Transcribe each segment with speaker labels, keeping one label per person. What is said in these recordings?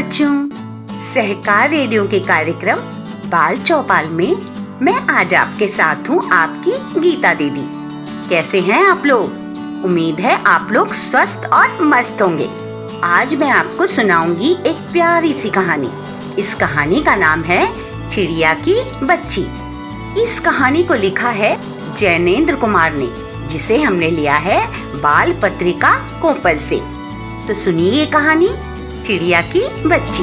Speaker 1: बच्चों, सहकार रेडियो के कार्यक्रम बाल चौपाल में मैं आज आपके साथ हूँ आपकी गीता दीदी। कैसे हैं आप लोग? उम्मीद है आप लोग स्वस्थ और मस्त होंगे। आज मैं आपको सुनाऊँगी एक प्यारी सी कहानी। इस कहानी का नाम है चिड़िया की बच्ची। इस कहानी को लिखा है जैनेन्द्र कुमार ने, जिसे हमने लिया है बाल पत्रिका कोपल से। तो सुनिए ये कहानी। चिड़िया की बच्ची।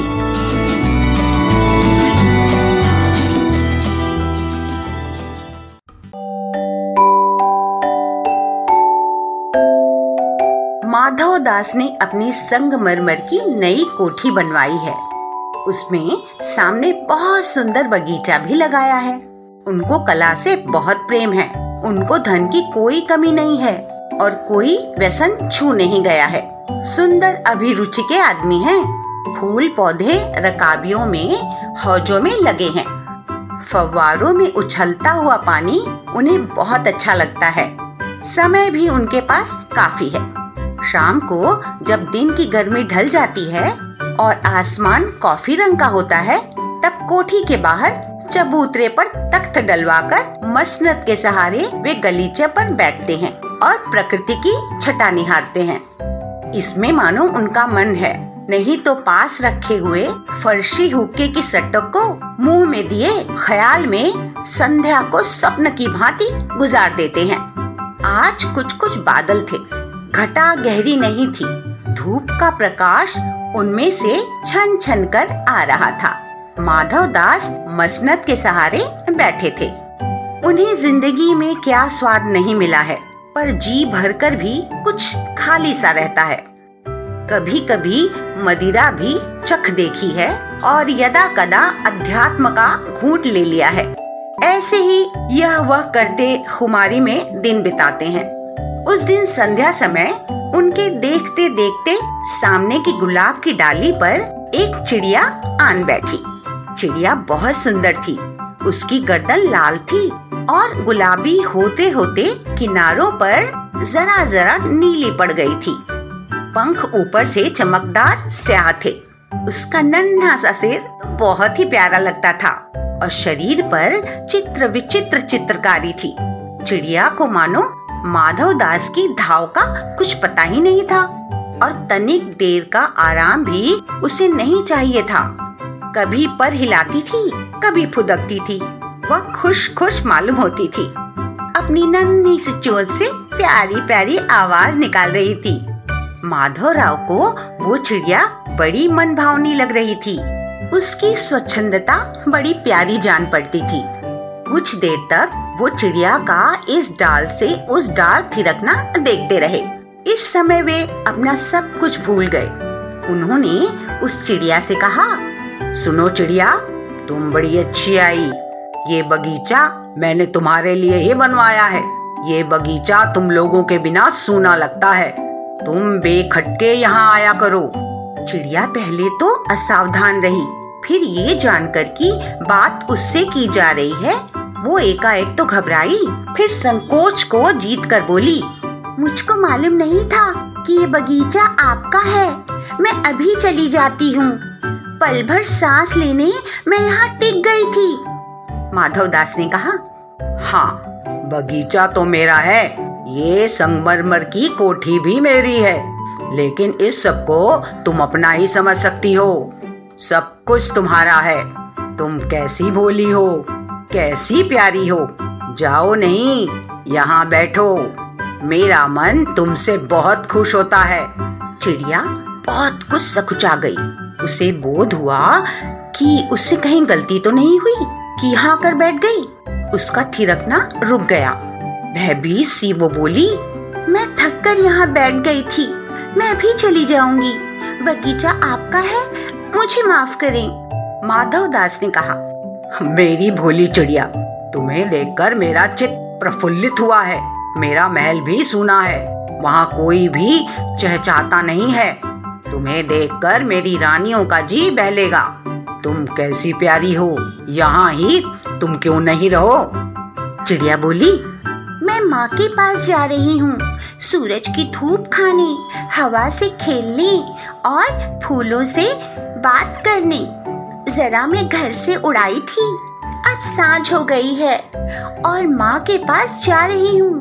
Speaker 1: माधव दास ने अपनी संगमरमर की नई कोठी बनवाई है। उसमें सामने बहुत सुंदर बगीचा भी लगाया है। उनको कला से बहुत प्रेम है। उनको धन की कोई कमी नहीं है। और कोई व्यसन छू नहीं गया है। सुंदर अभिरुचि के आदमी हैं। फूल पौधे रकाबियों में, हौजों में लगे हैं। फव्वारों में उछलता हुआ पानी उन्हें बहुत अच्छा लगता है। समय भी उनके पास काफ़ी है। शाम को जब दिन की गर्मी ढल जाती है और आसमान कॉफ़ी रंग का होता है, तब कोठी के बाहर चबूतरे पर तख्त डलवाकर मसनत के सहारे वे गलीचे पर बैठते हैं। और प्रकृति की छटा निहारते हैं। इसमें मानो उनका मन है। नहीं तो पास रखे हुए फर्शी हुक्के की सटक को मुँह में दिए ख्याल में संध्या को स्वप्न की भांति गुजार देते हैं। आज कुछ कुछ बादल थे। घटा गहरी नहीं थी। धूप का प्रकाश उनमें से छन छन कर आ रहा था। माधव दास मसनत के सहारे बैठे थे। उन्हें ज़िंदगी में क्या स्वाद नहीं मिला है। पर जी भरकर भी कुछ खाली सा रहता है। कभी कभी मदिरा भी चख देखी है और यदा कदा अध्यात्म का घूट ले लिया है। ऐसे ही यह वह करते खुमारी में दिन बिताते हैं। उस दिन संध्या समय उनके देखते देखते सामने की गुलाब की डाली पर एक चिड़िया आन बैठी। चिड़िया बहुत सुंदर थी। उसकी गर्दन लाल थी और गुलाबी होते होते किनारों पर जरा जरा नीली पड़ गई थी। पंख ऊपर से चमकदार, स्याह थे। उसका नन्हा सा सिर बहुत ही प्यारा लगता था और शरीर पर चित्र विचित्र चित्रकारी थी। चिड़िया को मानो माधव दास की धाव का कुछ पता ही नहीं था और तनिक देर का आराम भी उसे नहीं चाहिए था। कभी पर हिलाती थी, कभी फुदकती थी। वह खुश खुश मालूम होती थी। अपनी नन्ही सी चोट से प्यारी प्यारी आवाज़ निकाल रही थी। माधव राव को वो चिड़िया बड़ी मन भावनी लग रही थी। उसकी स्वच्छंदता बड़ी प्यारी जान पड़ती थी। कुछ देर तक वो चिड़िया का इस डाल से उस डाल थिरकना देखते रहे। इस समय वे अपना सब कुछ भूल गए। उन्होंने उस चिड़िया से कहा सुनो चिड़िया, तुम बड़ी अच्छी आई। ये बगीचा मैंने तुम्हारे लिए ही बनवाया है। ये बगीचा तुम लोगों के बिना सूना लगता है। तुम बेखटके यहाँ आया करो। चिड़िया पहले तो असावधान रही, फिर ये जानकर कि बात उससे की जा रही है, वो एकाएक तो घबराई, फिर संकोच को जीत कर बोली, मुझको मालूम नहीं था कि ये बगीचा आपका है। मैं अभी चली जाती हूँ। पल भर सांस लेने मैं यहाँ टिक गई थी। माधव दास ने कहा हाँ बगीचा तो मेरा है, ये संगमरमर की कोठी भी मेरी है, लेकिन इस सबको तुम अपना ही समझ सकती हो। सब कुछ तुम्हारा है, तुम कैसी भोली हो, कैसी प्यारी हो, जाओ नहीं, यहाँ बैठो। मेरा मन तुमसे बहुत खुश होता है, चिड़िया बहुत कुछ सकुचा गई। उसे बोध हुआ कि उससे कहीं गलती तो नहीं हुई कि यहाँ आकर बैठ गई। उसका थिरकना रुक गया। भयभीत सी वो बोली, मैं थक कर यहाँ बैठ गई थी। मैं भी चली जाऊँगी। बगीचा आपका है, मुझे माफ़ करें। माधव दास ने कहा, मेरी भोली चिड़िया, तुम्हें देखकर मेरा चित प्रफुल्लित हुआ है। मेरा महल भी सुना है। वहाँ कोई भी चहचाता नहीं है। तुम्हें देखकर मेरी रानियों का जी बहलेगा। तुम कैसी प्यारी हो, यहाँ ही तुम क्यों नहीं रहो? चिड़िया बोली, मैं माँ के पास जा रही हूँ, सूरज की धूप खाने, हवा से खेलने और फूलों से बात करने। जरा मैं घर से उड़ाई थी, अब साँझ हो गई है और माँ के पास जा रही हूँ।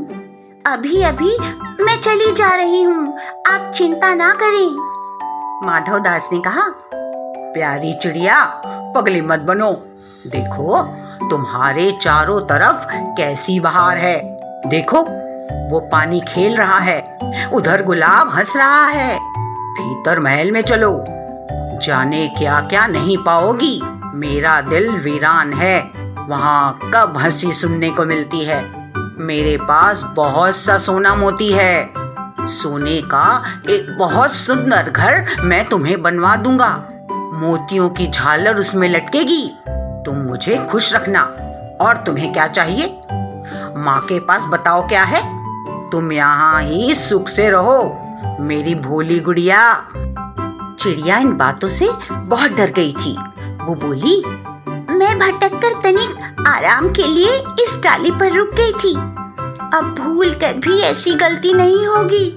Speaker 1: अभी अभी मैं चली जा रही हूँ, आप चिंता ना करें। माधव दास ने कहा, प्यारी चिड़िया, पगली मत बनो। देखो, तुम्हारे चारों तरफ़ कैसी बहार है। देखो, वो पानी खेल रहा है, उधर गुलाब हंस रहा है। भीतर महल में चलो, जाने क्या क्या नहीं पाओगी। मेरा दिल वीरान है, वहाँ कब हँसी सुनने को मिलती है। मेरे पास बहुत सा सोना मोती है। सोने का एक बहुत सुंदर घर मैं तुम्हें बनवा दूँगा। मोतियों की झालर उसमें लटकेगी। तुम मुझे खुश रखना। और तुम्हें क्या चाहिए? माँ के पास बताओ क्या है? तुम यहाँ ही सुख से रहो, मेरी भोली गुड़िया। चिड़िया इन बातों से बहुत डर गई थी। वो बोली, मैं भटक कर तनिक आराम के लिए इस डाली पर रुक गई थी। अब भूल कर भी ऐसी गलती नहीं होगी।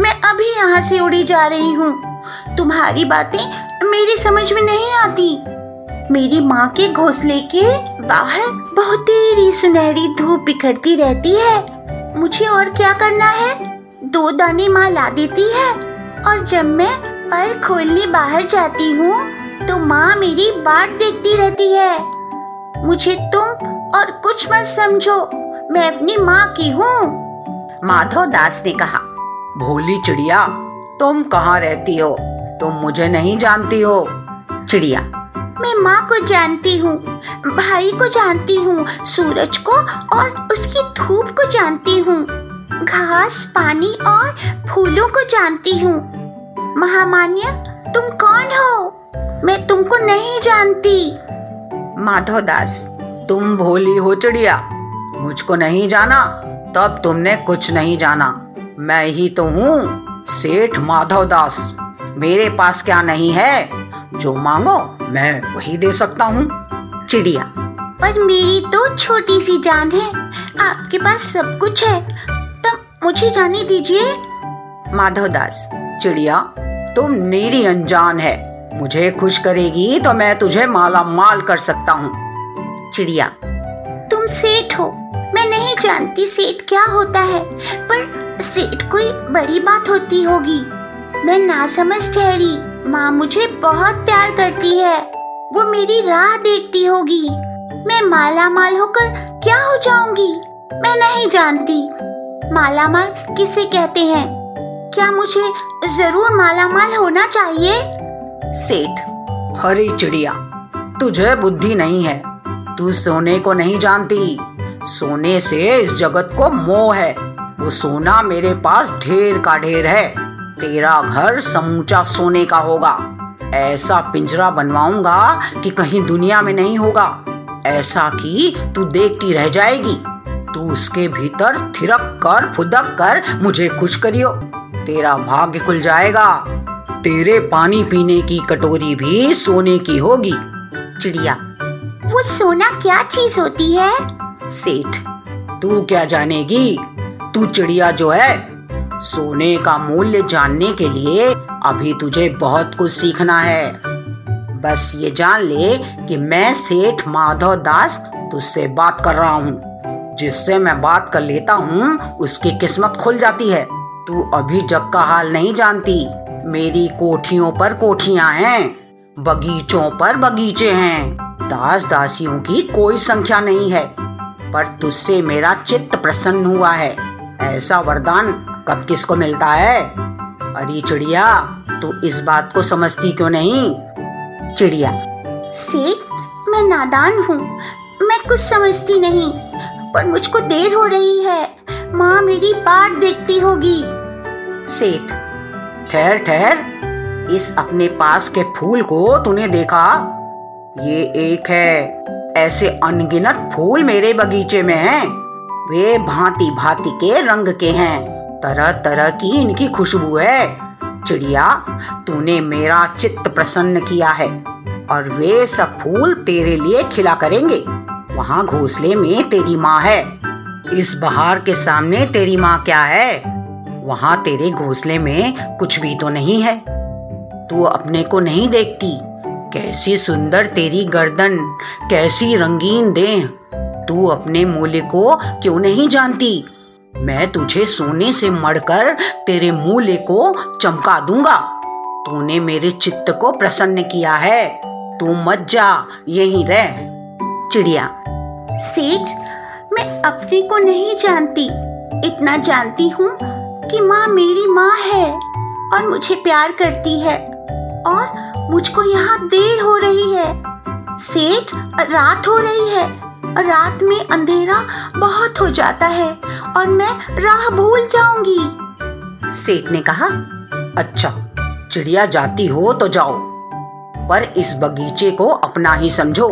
Speaker 1: मैं अभी यहाँ से उड़ी जा रही हूँ। तुम्हारी बातें मेरी समझ में नहीं आती। मेरी माँ के घोंसले के बाहर बहुत तेरी सुनहरी धूप बिखरती रहती है। मुझे और क्या करना है? दो दाने माँ ला देती है और जब मैं पर खोलने बाहर जाती हूँ तो माँ मेरी बाट देखती रहती है। मुझे तुम और कुछ मत समझो। मैं अपनी माँ की हूँ। माधव दास ने कहा भोली चिड़िया तुम कहाँ रहती हो? तुम मुझे नहीं जानती हो। चिड़िया मैं माँ को जानती हूँ भाई को जानती हूँ सूरज को और उसकी धूप को जानती हूँ। घास पानी और फूलों को जानती हूँ। महामान्य तुम कौन हो? मैं तुमको नहीं जानती। माधव दास तुम भोली हो चिड़िया। मुझको नहीं जाना तब तुमने कुछ नहीं जाना। मैं ही तो हूँ सेठ माधव दास। मेरे पास क्या नहीं है? जो मांगो मैं वही दे सकता हूँ। चिड़िया। पर मेरी तो छोटी सी जान है आपके पास सब कुछ है तब मुझे जाने दीजिए। माधव दास। चिड़िया तुम मेरी अनजान है। मुझे खुश करेगी तो मैं तुझे माला माल कर सकता हूँ। चिड़िया। तुम सेठ हो मैं नहीं जानती सेठ क्या होता है, पर सेठ कोई बड़ी बात होती होगी। मैं ना समझ ठहरी, माँ मुझे बहुत प्यार करती है, वो मेरी राह देखती होगी। मैं माला माल होकर क्या हो जाऊँगी, मैं नहीं जानती। माला माल किसे कहते हैं? क्या मुझे ज़रूर माला माल होना चाहिए? सेठ, हरी चिड़िया, तुझे बुद्धि नहीं है, तू सोने को नहीं जानती। सोने से इस जगत को मोह है। वो सोना मेरे पास ढेर का ढेर है। तेरा घर समूचा सोने का होगा। ऐसा पिंजरा बनवाऊँगा कि कहीं दुनिया में नहीं होगा। ऐसा कि तू देखती रह जाएगी। तू उसके भीतर थिरक कर, फुदक कर मुझे खुश करियो। तेरा भाग्य खुल जाएगा। तेरे पानी पीने की कटोरी भी सोने की होगी। चिड़िया। वो सोना क्या चीज़ होती है? सेठ, तू क्या जानेगी? तू चिड़िया जो है, सोने का मूल्य जानने के लिए अभी तुझे बहुत कुछ सीखना है। बस ये जान ले कि मैं सेठ माधव दास तुझसे बात कर रहा हूँ। जिससे मैं बात कर लेता हूँ, उसकी किस्मत खुल जाती है। तू अभी जग का हाल नहीं जानती। मेरी कोठियों पर कोठियाँ हैं, बगीचों पर बगीचे हैं। दास दासियों की कोई संख्या नहीं है। पर तुझसे मेरा चित्त प्रसन्न हुआ है। ऐसा वरदान कब किसको मिलता है? अरे चिड़िया तू इस बात को समझती क्यों नहीं? चिड़िया। सेठ मैं नादान हूँ। मैं कुछ समझती नहीं पर मुझको देर हो रही है। माँ मेरी बाट देखती होगी। सेठ ठहर ठहर। इस अपने पास के फूल को तूने देखा? ये एक है। ऐसे अनगिनत फूल मेरे बगीचे में हैं। वे भांति भांति के रंग के हैं। तरह तरह की इनकी खुशबू है। चिड़िया, तूने मेरा चित्त प्रसन्न किया है और वे सब फूल तेरे लिए खिला करेंगे। वहाँ घोंसले में तेरी माँ है। इस बहार के सामने तेरी माँ क्या है? वहाँ तेरे घोंसले में कुछ भी तो नहीं है। तू अपने को नहीं देखती। कैसी सुंदर तेरी गर्दन, कैसी रंगीन देह। तू अपने मूल्य को क्यों नहीं जानती? मैं तुझे सोने से मढ़कर तेरे मूल्य को चमका दूँगा। तूने मेरे चित्त को प्रसन्न किया है। तू मत जा, यहीं रह। चिड़िया।
Speaker 2: सेठ, मैं अपने को नहीं जानती। इतना जानती हूँ कि माँ मेरी माँ है और मुझे प्यार करती है। और मुझको यहाँ देर हो रही है। सेठ, रात हो रही है। रात में अंधेरा बहुत हो जाता है और मैं राह भूल जाऊँगी।
Speaker 1: सेठ ने कहा अच्छा चिड़िया जाती हो तो जाओ, पर इस बगीचे को अपना ही समझो।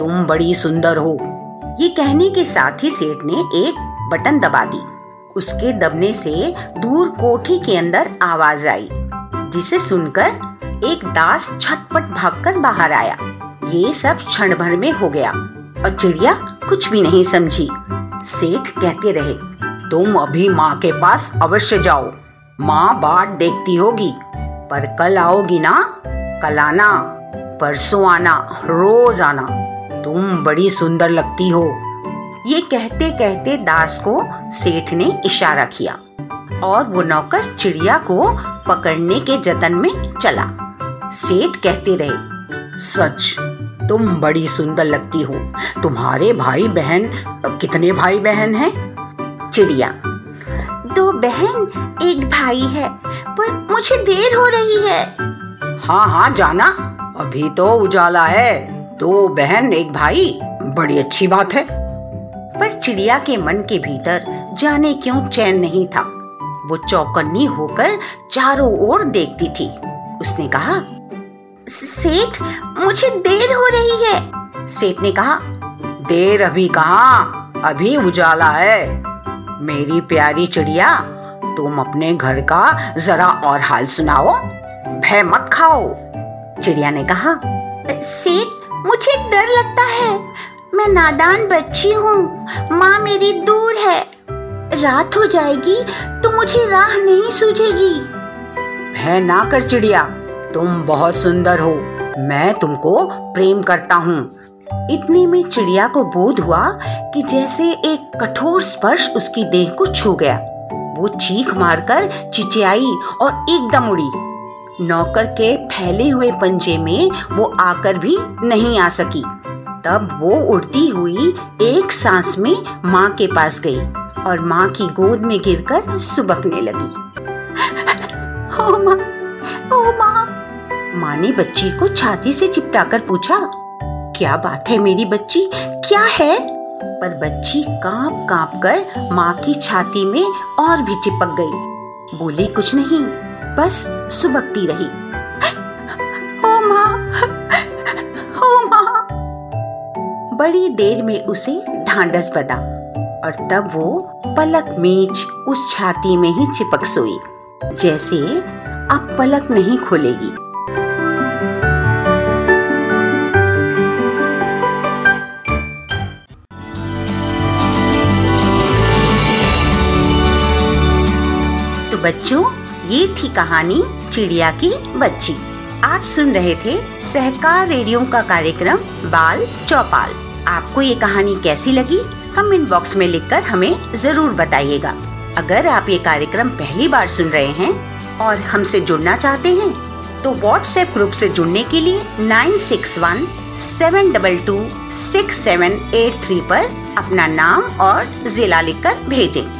Speaker 1: तुम बड़ी सुंदर हो। ये कहने के साथ ही सेठ ने एक बटन दबा दी। उसके दबने से दूर कोठी के अंदर आवाज़ आई, जिसे सुनकर एक दास छटपट भागकर बाहर आया। ये सब क्षण भर में हो गया और चिड़िया कुछ भी नहीं समझी। सेठ कहते रहे, तुम अभी माँ के पास अवश्य जाओ। माँ बाट देखती होगी, पर कल आओगी ना? कल आना, परसों आना, रोज आना। तुम बड़ी सुंदर लगती हो। ये कहते कहते दास को सेठ ने इशारा किया और वो नौकर चिड़िया को पकड़ने के जतन में चला। सेठ कहते रहे, सच, तुम बड़ी सुंदर लगती हो। तुम्हारे भाई बहन, कितने भाई बहन हैं?
Speaker 2: चिड़िया, दो बहन, एक भाई है, पर मुझे देर हो रही है।
Speaker 1: हाँ हाँ जाना, अभी तो उजाला है। दो बहन, एक भाई, बड़ी अच्छी बात है। पर चिड़िया के मन के भीतर जाने क्यों चैन नहीं था। वो चौकन्नी होकर चारों ओर देखती थी। उसने कहा
Speaker 2: सेठ, मुझे देर हो रही है।
Speaker 1: सेठ ने कहा, देर अभी कहा? अभी उजाला है। मेरी प्यारी चिड़िया, तुम अपने घर का जरा और हाल सुनाओ। भय मत खाओ।
Speaker 2: चिड़िया ने कहा, सेठ, मुझे डर लगता है। मैं नादान बच्ची हूँ। माँ मेरी दूर है। रात हो जाएगी तो मुझे राह नहीं सूझेगी।
Speaker 1: भय ना कर चिड़िया। तुम बहुत सुंदर हो। मैं तुमको प्रेम करता हूँ। इतने में चिड़िया को बोध हुआ कि जैसे एक कठोर स्पर्श उसकी देह को छू गया। वो चीख मारकर चिचियाई और एकदम उड़ी। नौकर के फैले हुए पंजे में वो आकर भी नहीं आ सकी। तब वो उड़ती हुई एक सांस में माँ के पास गई और माँ की गोद में गिरकर सुबकने लगी।
Speaker 2: ओ माँ ओ माँ
Speaker 1: माँ ने बच्ची को छाती से चिपटाकर पूछा, क्या बात है मेरी बच्ची? क्या है? पर बच्ची काँप काँप कर माँ की छाती में और भी चिपक गई। बोली, कुछ नहीं, बस सुबकती रही।
Speaker 2: ओ माँ ओ माँ।
Speaker 1: बड़ी देर में उसे ढांडस बदा और तब वो पलक मीच उस छाती में ही चिपक सोई, जैसे अब पलक नहीं खोलेगी। बच्चों, ये थी कहानी चिड़िया की बच्ची। आप सुन रहे थे सहकार रेडियो का कार्यक्रम बाल चौपाल। आपको ये कहानी कैसी लगी? हम इन बॉक्स में लिखकर हमें ज़रूर बताइएगा। अगर आप ये कार्यक्रम पहली बार सुन रहे हैं और हमसे जुड़ना चाहते हैं तो व्हाट्सएप ग्रुप से जुड़ने के लिए nine six one seven double two six seven eight three पर अपना नाम और जिला लिखकर भेजें।